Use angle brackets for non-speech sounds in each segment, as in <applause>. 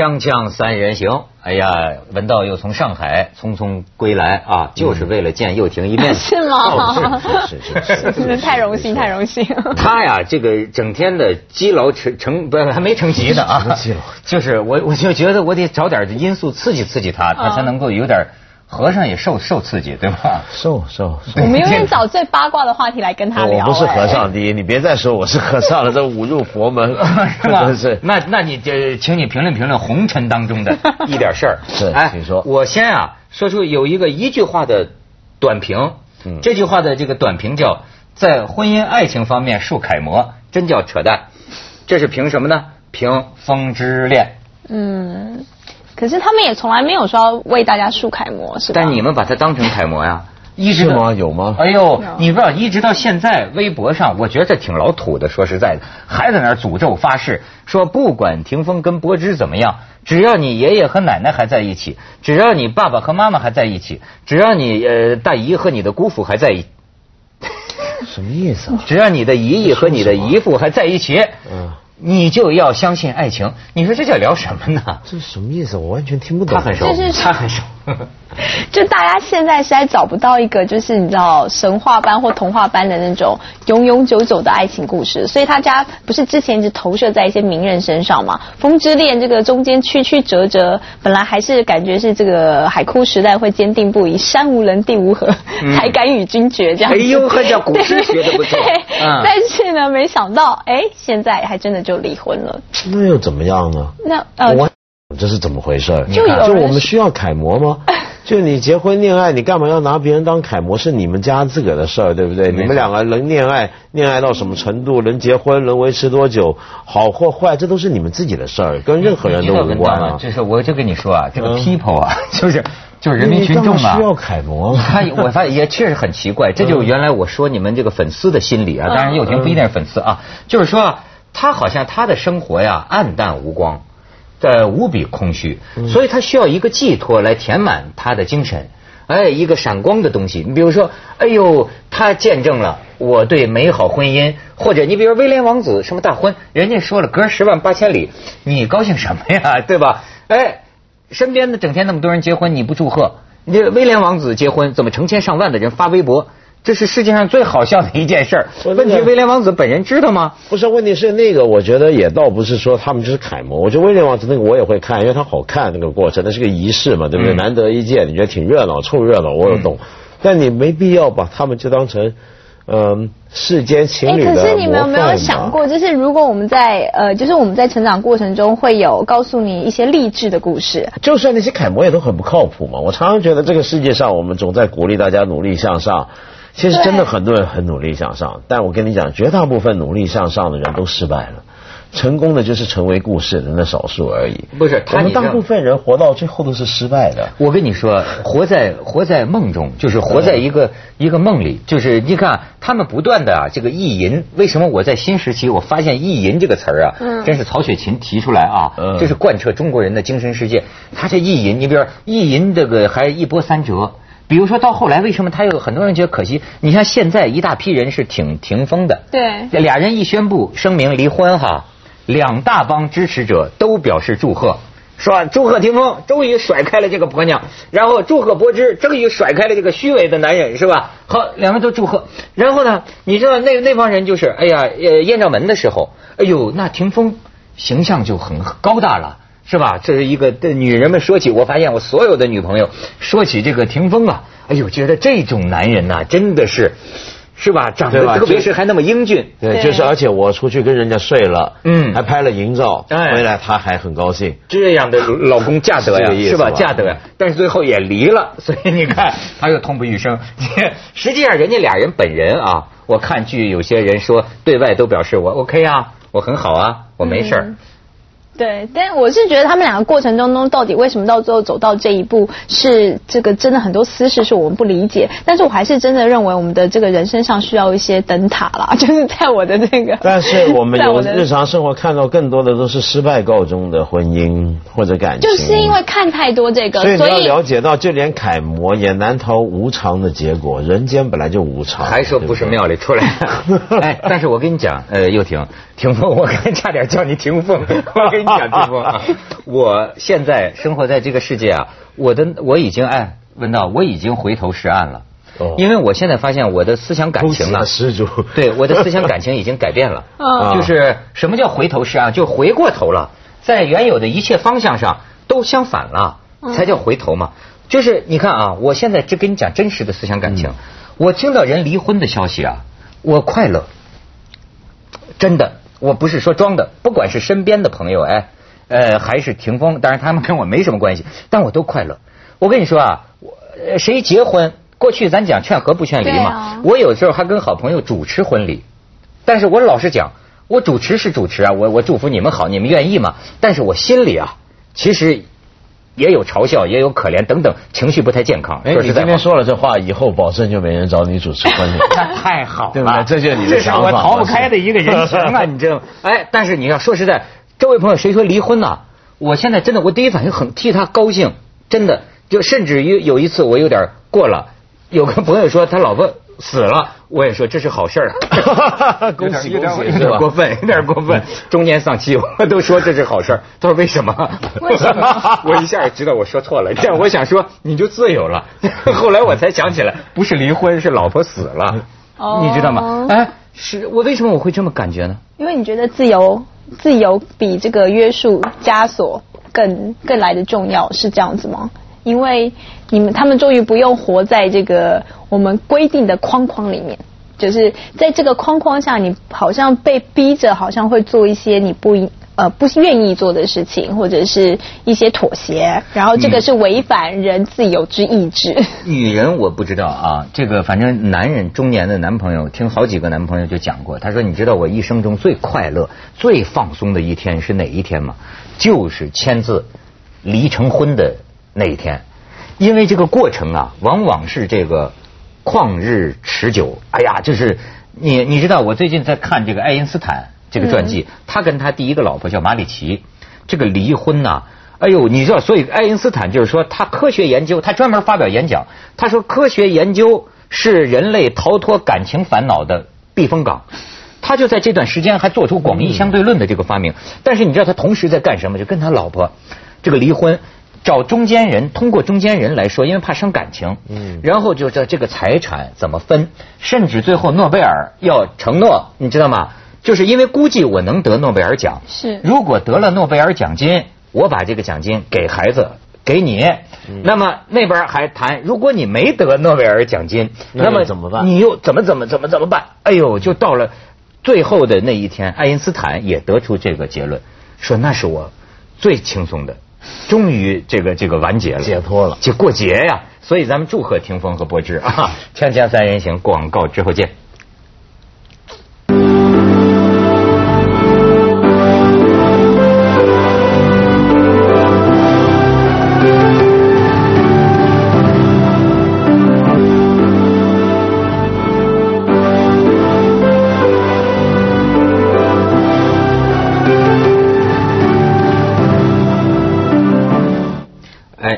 锵锵三人行，哎呀，文道又从上海匆匆归来啊，就是为了见又廷一面。是吗？是是是是，<laughs> 太荣幸，太荣幸。他呀，这个整天的积劳成成，不是还没成疾呢啊。就是我，我就觉得我得找点因素刺激刺激他，他才能够有点。和尚也受受刺激，对吧？受受。我们永远找最八卦的话题来跟他聊。我不是和尚，第一，你别再说我是和尚了，<laughs> 这侮辱佛门，<laughs> 是吧？是。那那你就，请你评论评论红尘当中的 <laughs> 一点事儿。是，哎，你说。我先啊，说出有一个一句话的短评。嗯。这句话的这个短评叫“在婚姻爱情方面树楷模”，真叫扯淡。这是凭什么呢？凭《风之恋》。嗯。可是他们也从来没有说为大家树楷模，是吧？但你们把它当成楷模呀？<laughs> 一直吗？有吗？哎呦，你不知道，一直到现在，微博上，我觉得这挺老土的。说实在的，还在那儿诅咒发誓，说不管霆锋跟柏芝怎么样，只要你爷爷和奶奶还在一起，只要你爸爸和妈妈还在一起，只要你呃大姨和你的姑父还在一，什么意思啊？只要你的姨姨和你的姨父还在一起。嗯。你就要相信爱情，你说这叫聊什么呢？这是什么意思？我完全听不懂。他很熟，他很熟。就大家现在实在找不到一个，就是你知道神话般或童话般的那种永永久久的爱情故事，所以他家不是之前一直投射在一些名人身上嘛？风之恋这个中间曲曲折折，本来还是感觉是这个海枯石烂会坚定不移，山无棱地无河，才敢与君绝这样。哎呦，还叫古诗学的不错。<laughs> 但是呢，没想到，哎，现在还真的就离婚了。那又怎么样呢？那呃。这是怎么回事？就就我们需要楷模吗？<laughs> 就你结婚恋爱，你干嘛要拿别人当楷模？是你们家自个的事儿，对不对？你们两个能恋爱，恋爱到什么程度，能结婚，能维持多久，好或坏，这都是你们自己的事儿，跟任何人都无关啊。就是我就跟你说啊，这个 people 啊，就是就是人民群众啊，需要楷模。他我发现也确实很奇怪，这就是原来我说你们这个粉丝的心理啊，当然又婷不一定是粉丝啊，就是说他好像他的生活呀暗淡无光。呃，无比空虚，所以他需要一个寄托来填满他的精神，哎，一个闪光的东西。你比如说，哎呦，他见证了我对美好婚姻，或者你比如威廉王子什么大婚，人家说了隔十万八千里，你高兴什么呀，<laughs> 对吧？哎，身边的整天那么多人结婚，你不祝贺？你这威廉王子结婚，怎么成千上万的人发微博？这是世界上最好笑的一件事儿。问题，威廉王子本人知道吗？不是，问题是那个，我觉得也倒不是说他们就是楷模。我觉得威廉王子那个我也会看，因为他好看那个过程，那是个仪式嘛，对不对？难得一见，你觉得挺热闹，凑热闹，我也懂。但你没必要把他们就当成嗯世间情侣的可是你们有没有想过，就是如果我们在呃，就是我们在成长过程中会有告诉你一些励志的故事。就算那些楷模也都很不靠谱嘛。我常常觉得这个世界上，我们总在鼓励大家努力向上。其实真的很多人很努力向上，但我跟你讲，绝大部分努力向上的人都失败了，成功的就是成为故事的那少数而已。不是，我们大部分人活到最后都是失败的。我跟你说，活在活在梦中，就是活在一个一个梦里。就是你看，他们不断的啊，这个意淫。为什么我在新时期我发现意淫这个词儿啊，真是曹雪芹提出来啊，这是贯彻中国人的精神世界。他这意淫，你比如说意淫这个还一波三折。比如说到后来，为什么他有很多人觉得可惜？你像现在一大批人是挺霆锋的，对，俩人一宣布声明离婚哈，两大帮支持者都表示祝贺，说祝贺霆锋终于甩开了这个婆娘，然后祝贺柏芝终于甩开了这个虚伪的男人，是吧？好，两个都祝贺。然后呢，你知道那那帮人就是，哎呀，呃，艳照门的时候，哎呦，那霆锋形象就很高大了。是吧？这是一个的女人们说起，我发现我所有的女朋友说起这个霆锋啊，哎呦，觉得这种男人呐，真的是，是吧？长得特别是还那么英俊。对，就是而且我出去跟人家睡了，嗯，还拍了淫照，回来他还很高兴。这样的老 <laughs> 公嫁得呀，是吧？嫁得呀，但是最后也离了，<laughs> 所以你看他又痛不欲生。<laughs> 实际上，人家俩人本人啊，我看据有些人说，对外都表示我 OK 啊，我很好啊，我没事儿。对，但我是觉得他们两个过程当中，到底为什么到最后走到这一步，是这个真的很多私事是我们不理解。但是我还是真的认为，我们的这个人身上需要一些灯塔啦，<laughs> 就是在我的这个。但是我们 <laughs> 有日常生活看到更多的都是失败告终的婚姻或者感情。就是因为看太多这个，所以你要了解到，就连楷模也难逃无常的结果。人间本来就无常。还说不是庙里出来的？哎，但是我跟你讲，呃，又婷，霆锋，我刚才差点叫你霆锋，我跟。跟你讲，志峰啊，我现在生活在这个世界啊，我的我已经哎，文道，我已经回头是岸了。哦因为我现在发现我的思想感情了施主对我的思想感情已经改变了。嗯 <laughs> 就是什么叫回头是岸？就回过头了，在原有的一切方向上都相反了，才叫回头嘛。就是你看啊，我现在只跟你讲真实的思想感情，我听到人离婚的消息啊，我快乐。真的，我不是说装的，不管是身边的朋友，哎，呃，还是霆锋，当然他们跟我没什么关系，<laughs> 但我都快乐。我跟你说啊，我呃谁结婚，过去咱讲劝和不劝离嘛，啊我有时候还跟好朋友主持婚礼，但是我老实讲，我主持是主持啊，我我祝福你们好，你们愿意吗，但是我心里啊，其实也有嘲笑，也有可怜等等，情绪不太健康。哎，说实在话你今天。说了这话，以后保证就没人找你主持婚礼。那 <laughs> 太好了，对不对这就是你的这是我逃不开的一个人情啊，<laughs> 你知道吗？哎，但是你要说实在，这位朋友谁说离婚呢？我现在真的，我第一反应很替他高兴，真的，就甚至于有一次我有点过了，有个朋友说他老婆死了，我也说这是好事儿啊，<laughs> 恭喜恭喜有点过分，有点过分，中年丧妻，我都说这是好事儿。他说为什么？为什么 <laughs> 我一下也知道我说错了，这样我想说你就自由了。<laughs> 后来我才想起来，不是离婚，是老婆死了，哦你知道吗？哎，是我为什么我会这么感觉呢？因为你觉得自由，自由比这个约束枷锁更更来的重要，是这样子吗？因为你们他们终于不用活在这个我们规定的框框里面，就是在这个框框下，你好像被逼着，好像会做一些你不呃不愿意做的事情，或者是一些妥协，然后这个是违反人自由之意志。女人我不知道啊，这个反正男人中年的男朋友，听好几个男朋友就讲过，他说你知道我一生中最快乐、最放松的一天是哪一天吗？就是签字离成婚的那一天，因为这个过程啊，往往是这个旷日持久。哎呀，就是你你知道，我最近在看这个爱因斯坦这个传记，他跟他第一个老婆叫马里奇，这个离婚呐、哎呦，你知道，所以爱因斯坦就是说，他科学研究，他专门发表演讲，他说科学研究是人类逃脱感情烦恼的避风港。他就在这段时间还做出广义相对论的这个发明，但是你知道他同时在干什么？就跟他老婆这个离婚，找中间人，通过中间人来说，因为怕伤感情，嗯然后就这这个财产怎么分，甚至最后诺贝尔要承诺，你知道吗？就是因为估计我能得诺贝尔奖，是如果得了诺贝尔奖金，我把这个奖金给孩子。给你，嗯那么那边还谈，如果你没得诺贝尔奖金，那那么怎么办你又怎么怎么怎么怎么办？哎呦，就到了最后的那一天，爱因斯坦也得出这个结论，说那是我最轻松的，终于这个这个完结了，解脱了就过节呀。所以咱们祝贺霆锋和柏芝啊！锵锵三人行，广告之后见。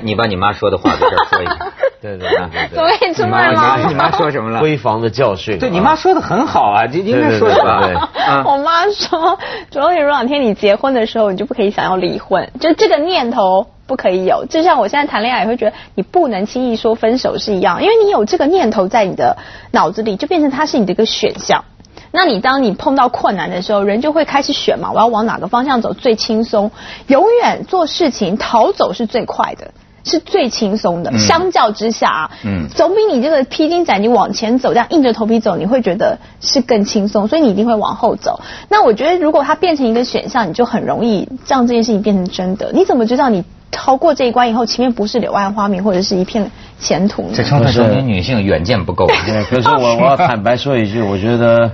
你把你妈说的话在这儿说一下。<laughs> 对对对对怎么可以出你妈来吗？你妈你妈 <laughs> 说什么了？闺房的教训啊。对你妈说的很好啊，这应该说的吧？对对对对啊 <laughs> 我妈说，主要你如果哪天你结婚的时候，你就不可以想要离婚，就这个念头不可以有。就像我现在谈恋爱也会觉得你不能轻易说分手是一样，因为你有这个念头在你的脑子里，就变成它是你的一个选项。那你当你碰到困难的时候，人就会开始选嘛，我要往哪个方向走最轻松？永远做事情逃走是最快的。是最轻松的，嗯相较之下啊，嗯总比你这个披荆斩棘往前走，这样硬着头皮走，你会觉得是更轻松，所以你一定会往后走。那我觉得，如果它变成一个选项，你就很容易让这件事情变成真的。你怎么知道你逃过这一关以后，前面不是柳暗花明，或者是一片前途呢这？充分说明女性远见不够。对，<laughs> 可是我我要坦白说一句，我觉得，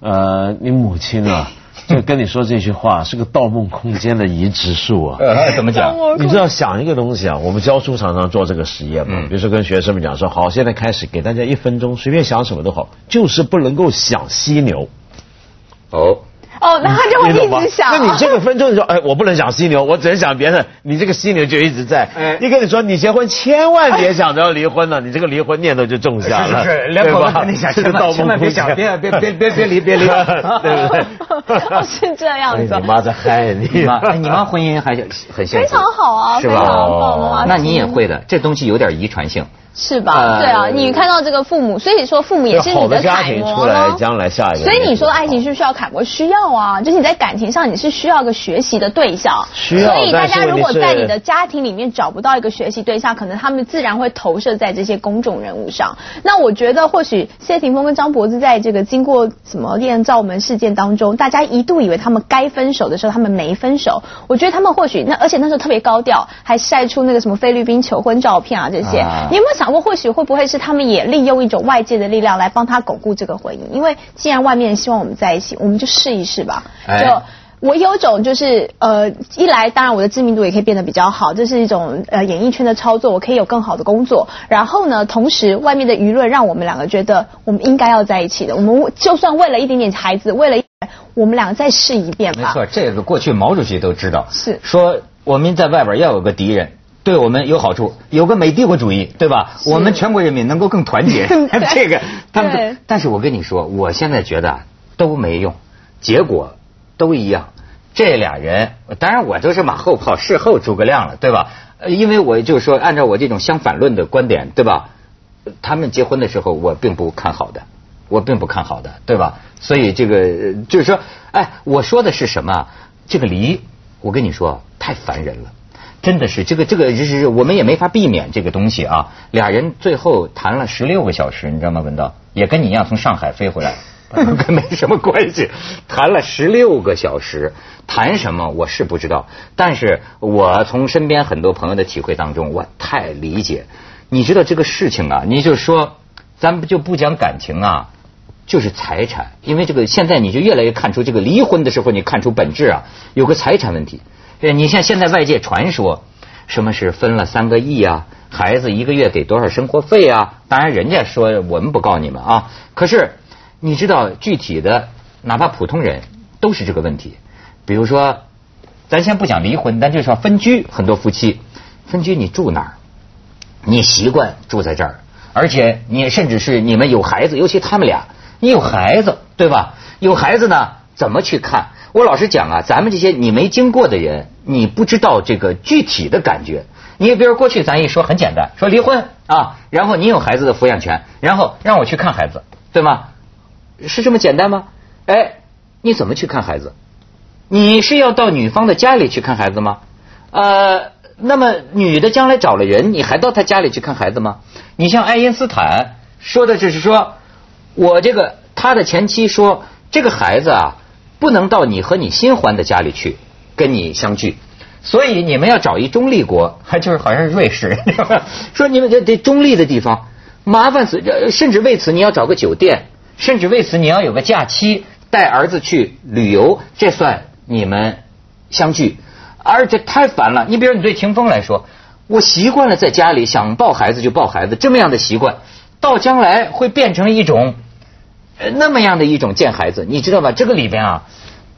呃，你母亲啊，就跟你说这句话是个《盗梦空间》的移植术啊。呃，怎么讲？<laughs> 你知道想一个东西啊，我们教书常常做这个实验嘛，嗯比如说跟学生们讲说，好，现在开始给大家一分钟，随便想什么都好，就是不能够想犀牛。哦，哦，那他就会一直想。那你这个分钟，你说，哎，我不能想犀牛，我只能想别的，你这个犀牛就一直在。哎一跟你说，你结婚千万别想着要离婚了，你这个离婚念头就种下了，是 <laughs> 是是，梁对吧博文跟你讲，这千个盗梦万千万别想，别别别别别离别离，对不对？哦是这样子哎你。妈在害你你妈，哎你妈婚姻还是很幸福，非常好啊，是吧？非常棒妈妈那你也会的，这东西有点遗传性。是吧？呃对啊，你看到这个父母，所以说父母也是你的家庭楷模出来，咯将来下一个。所以你说爱情需不需要楷模？需要啊，就是你在感情上你是需要一个学习的对象。需要所以大家如果在你的家庭里面找不到一个学习对象，可能他们自然会投射在这些公众人物上。那我觉得或许谢霆锋跟张柏芝在这个经过什么艳照门事件当中，大家一度以为他们该分手的时候，他们没分手。我觉得他们或许那而且那时候特别高调，还晒出那个什么菲律宾求婚照片啊这些。啊你有没有想过，或许会不会是他们也利用一种外界的力量来帮他巩固这个婚姻？因为既然外面希望我们在一起，我们就试一试吧。哎就我有种就是呃，一来当然我的知名度也可以变得比较好，这是一种呃演艺圈的操作，我可以有更好的工作。然后呢，同时外面的舆论让我们两个觉得我们应该要在一起的。我们就算为了一点点孩子，为了一我们两个再试一遍吧。没错，这个过去毛主席都知道，是说我们在外边要有个敌人。对我们有好处，有个美帝国主义，对吧？我们全国人民能够更团结。<laughs> 这个他们，但是我跟你说，我现在觉得啊都没用，结果都一样。这俩人，当然我都是马后炮，事后诸葛亮了，对吧？呃因为我就是说，按照我这种相反论的观点，对吧？他们结婚的时候，我并不看好的，我并不看好的，对吧？所以这个就是说，哎，我说的是什么？这个离，我跟你说，太烦人了。真的是这个这个就是我们也没法避免这个东西啊。俩人最后谈了十六个小时，你知道吗？文道也跟你一样从上海飞回来，<laughs> 跟没什么关系。谈了十六个小时，谈什么我是不知道，但是我从身边很多朋友的体会当中，我太理解。你知道这个事情啊，你就说咱们就不讲感情啊，就是财产，因为这个现在你就越来越看出这个离婚的时候，你看出本质啊，有个财产问题。你像现在外界传说，什么是分了三个亿啊，孩子一个月给多少生活费啊？当然人家说我们不告你们啊，可是你知道具体的，哪怕普通人都是这个问题。比如说，咱先不讲离婚，咱就说分居，很多夫妻分居，你住哪儿？你习惯住在这儿，而且你甚至是你们有孩子，尤其他们俩，你有孩子，对吧？有孩子呢，怎么去看？我老实讲啊，咱们这些你没经过的人，你不知道这个具体的感觉。你比如过去咱一说很简单，说离婚啊，然后你有孩子的抚养权，然后让我去看孩子，对吗？是这么简单吗？哎，你怎么去看孩子？你是要到女方的家里去看孩子吗？呃，那么女的将来找了人，你还到她家里去看孩子吗？你像爱因斯坦说的，就是说，我这个他的前妻说，这个孩子啊，不能到你和你新欢的家里去跟你相聚，所以你们要找一中立国，还 <laughs> 就是好像是瑞士，<laughs> 说你们得得中立的地方，麻烦死，呃甚至为此你要找个酒店，甚至为此你要有个假期带儿子去旅游，这算你们相聚，而且太烦了。你比如你对霆锋来说，我习惯了在家里想抱孩子就抱孩子，这么样的习惯，到将来会变成一种呃那么样的一种见孩子，你知道吧？这个里边啊，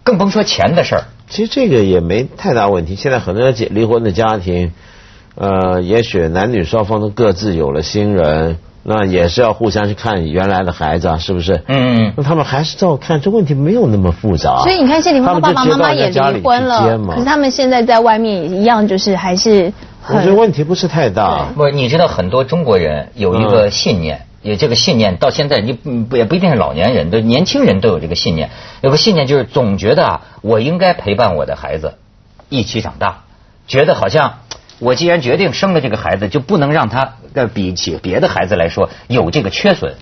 更甭说钱的事儿。其实这个也没太大问题。现在很多结离婚的家庭，呃，也许男女双方都各自有了新人，那也是要互相去看原来的孩子啊，是不是？嗯嗯那他们还是照看，这问题没有那么复杂。所以你看，谢霆锋他爸爸妈妈也离婚了，可是他们现在在外面也一样，就是还是我觉得问题不是太大。不，你知道很多中国人有一个信念，有这个信念到现在你嗯不也不一定是老年人，都年轻人都有这个信念。有个信念就是总觉得啊，我应该陪伴我的孩子一起长大，觉得好像我既然决定生了这个孩子，就不能让他呃比起别的孩子来说有这个缺损。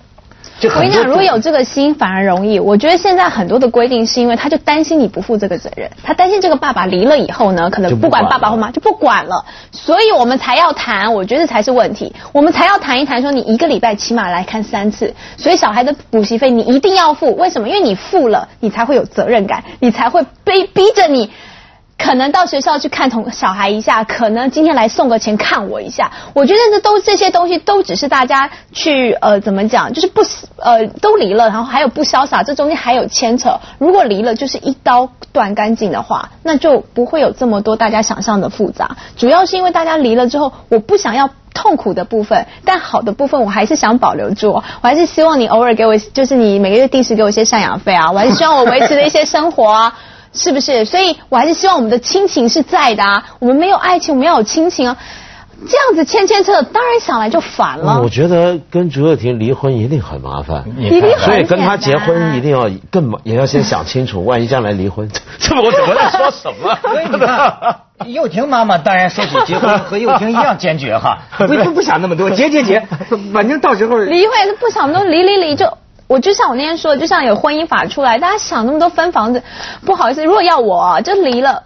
我跟你讲，如果有这个心，反而容易。我觉得现在很多的规定是因为他就担心你不负这个责任，他担心这个爸爸离了以后呢，可能不管爸爸或妈就不管了，所以我们才要谈。我觉得才是问题，我们才要谈一谈，说你一个礼拜起码来看三次，所以小孩的补习费你一定要付。为什么？因为你付了，你才会有责任感，你才会被逼着你。可能到学校去看同小孩一下，可能今天来送个钱看我一下。我觉得这都这些东西都只是大家去呃怎么讲，就是不呃都离了，然后还有不潇洒，这中间还有牵扯。如果离了就是一刀断干净的话，那就不会有这么多大家想象的复杂。主要是因为大家离了之后，我不想要。痛苦的部分，但好的部分我还是想保留住。我还是希望你偶尔给我，就是你每个月定时给我一些赡养费啊。我还是希望我维持的一些生活啊，是不是？所以我还是希望我们的亲情是在的啊。我们没有爱情，我们要有亲情啊。这样子牵牵扯，当然想来就烦了。我觉得跟朱又廷离婚一定很麻烦，一定很所以跟他结婚一定要更也要先想清楚，万一将来离婚，<laughs> 这我怎么在说什么？所以你看，幼婷妈妈当然说起结婚和幼婷一样坚决哈，<laughs> 不不不想那么多，结结结，反正到时候离婚也是不想那么多，离离离就。我就像我那天说的，就像有婚姻法出来，大家想那么多分房子，不好意思，如果要我就离了。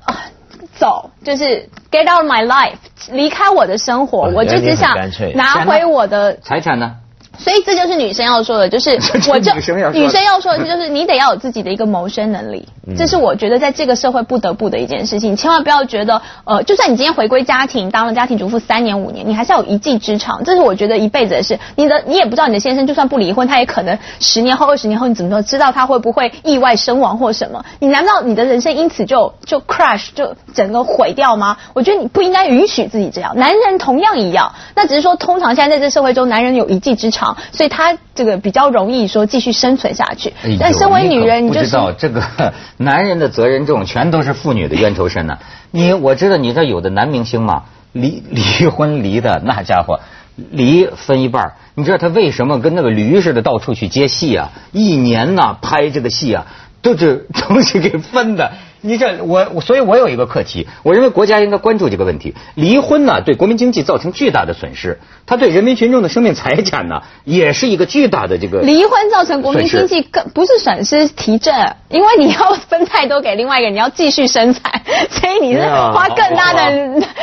走，就是 get out of my life，离开我的生活，我就只想拿回我的财产呢。所以这就是女生要说的，就是 <laughs> 我就女生要说的是，就是你得要有自己的一个谋生能力，这是我觉得在这个社会不得不的一件事情。千万不要觉得，呃，就算你今天回归家庭，当了家庭主妇三年五年，你还是要有一技之长。这是我觉得一辈子的事。你的你也不知道你的先生就算不离婚，他也可能十年后、二十年后，你怎么说知道他会不会意外身亡或什么？你难道你的人生因此就就 crash 就整个毁掉吗？我觉得你不应该允许自己这样。男人同样一样，那只是说通常现在在这社会中，男人有一技之长。所以他这个比较容易说继续生存下去，但身为女人，你就知道这个 <laughs> 男人的责任重，全都是妇女的冤仇深呐。你我知道，你这有的男明星嘛，离 <laughs> 离婚离的那家伙，离分一半你知道他为什么跟那个驴似的到处去接戏啊？一年呐拍这个戏啊，都是 <laughs> 都是给分的。你这我，所以我有一个课题，我认为国家应该关注这个问题。离婚呢，对国民经济造成巨大的损失，它对人民群众的生命财产呢，也是一个巨大的这个。离婚造成国民经济更不是损失提振，因为你要分太多给另外一个人，你要继续生产，<laughs> 所以你是花更大的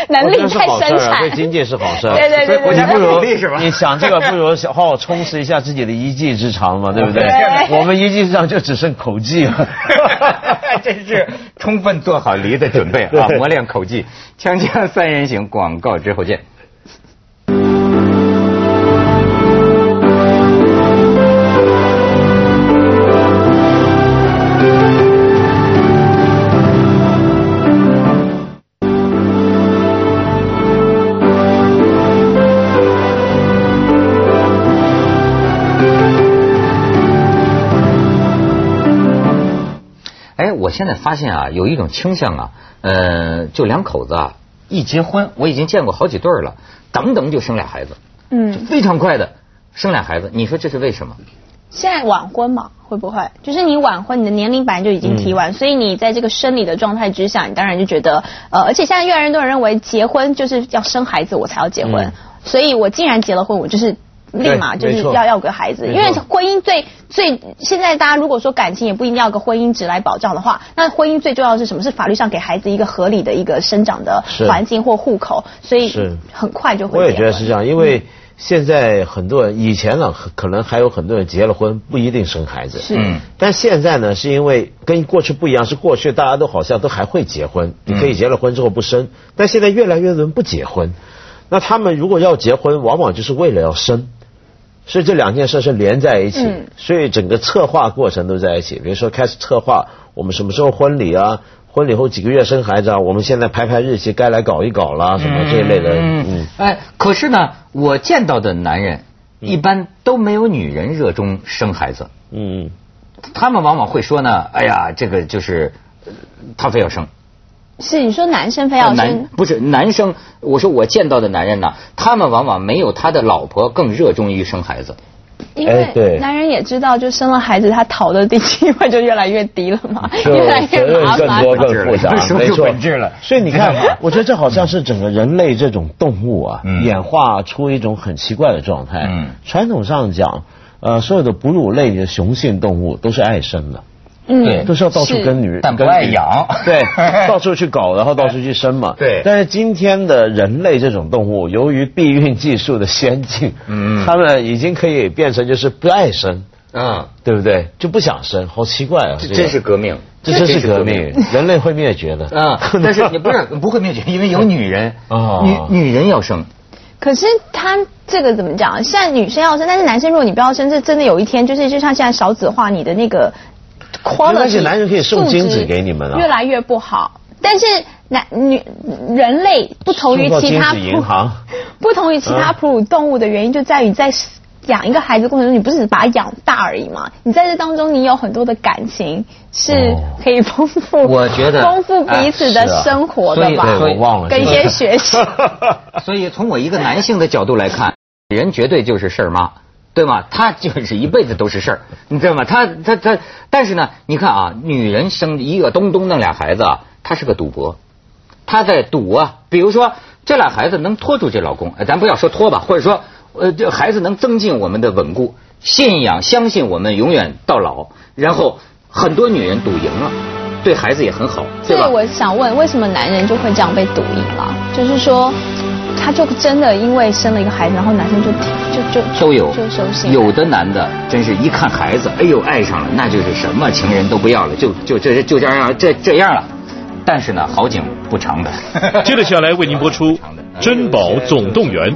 能力在生产。对经济是好事。对对对对。你不如你想这个不如好好充实一下自己的一技之长嘛，对不对？我们一技之长就只剩口技了。<laughs> 真是。充分做好离的准备啊，<laughs> 磨练口技。锵锵三人行，广告之后见。现在发现啊，有一种倾向啊，呃，就两口子啊，一结婚，我已经见过好几对了，等等就生俩孩子，嗯，非常快的生俩孩子，你说这是为什么？现在晚婚嘛，会不会？就是你晚婚，你的年龄本来就已经提晚，所以你在这个生理的状态之下，你当然就觉得，呃，而且现在越来越多人认为结婚就是要生孩子我才要结婚，所以我既然结了婚，我就是。立马就是要要个孩子，因为婚姻最最现在大家如果说感情也不一定要个婚姻值来保障的话，那婚姻最重要的是什么？是法律上给孩子一个合理的一个生长的环境或户口，所以很快就会。我也觉得是这样，因为现在很多人以前呢，可能还有很多人结了婚不一定生孩子，是，但现在呢，是因为跟过去不一样，是过去大家都好像都还会结婚，你可以结了婚之后不生，但现在越来越多人不结婚，那他们如果要结婚，往往就是为了要生。所以这两件事是连在一起，所以整个策划过程都在一起。比如说开始策划我们什么时候婚礼啊，婚礼后几个月生孩子啊，我们现在排排日期，该来搞一搞啦，什么这一类的。嗯，哎，可是呢，我见到的男人一般都没有女人热衷生孩子。嗯，他们往往会说呢，哎呀，这个就是他非要生。是你说男生非要生？不是男生，我说我见到的男人呢，他们往往没有他的老婆更热衷于生孩子。因为男人也知道，就生了孩子，他讨的机会就越来越低了嘛，<laughs> 越来越麻烦，更多更复杂，没错。本质了。所以你看，<laughs> 我觉得这好像是整个人类这种动物啊，演化出一种很奇怪的状态。嗯。传统上讲，呃，所有的哺乳类的雄性动物都是爱生的。嗯，都是要到处跟女人，但不爱养，<laughs> 对，到处去搞，然后到处去生嘛。对。但是今天的人类这种动物，由于避孕技术的先进，嗯，他们已经可以变成就是不爱生，啊，对不对？就不想生，好奇怪啊！这真是革命，这真是革命，人类会灭绝的。啊！<laughs> 但是你不是不会灭绝，因为有女人，<laughs> 啊女女人要生。可是他这个怎么讲？现在女生要生，但是男生如果你不要生，这真的有一天就是就像现在少子化，你的那个 quality 而且男人可以送精子给你们啊越来越不好。但是男女人类不同于其他银行不同于其他哺乳动物的原因就在于在养一个孩子过程中，你不是只把它养大而已嘛？你在这当中，你有很多的感情是可以丰富，我觉得丰富彼此的生活的吧？我忘了跟一些学习。<laughs> <laughs> <laughs> 所以从我一个男性的角度来看，人绝对就是事儿妈，对吗？他就是一辈子都是事儿，你知道吗？他他他，但是呢，你看啊，女人生一个东东那俩孩子啊，他是个赌博，他在赌啊。比如说这俩孩子能拖住这老公，咱不要说拖吧，或者说呃，这孩子能增进我们的稳固信仰，相信我们永远到老。然后很多女人赌赢了，对孩子也很好，对？所以我想问，为什么男人就会这样被赌赢了？就是说，他就真的因为生了一个孩子，然后男生就就就都有就收心。有的男的真是一看孩子，哎呦爱上了，那就是什么情人都不要了，就就这就这样这这样了。但是呢，好景不长的。接着下来为您播出《珍宝总动员》。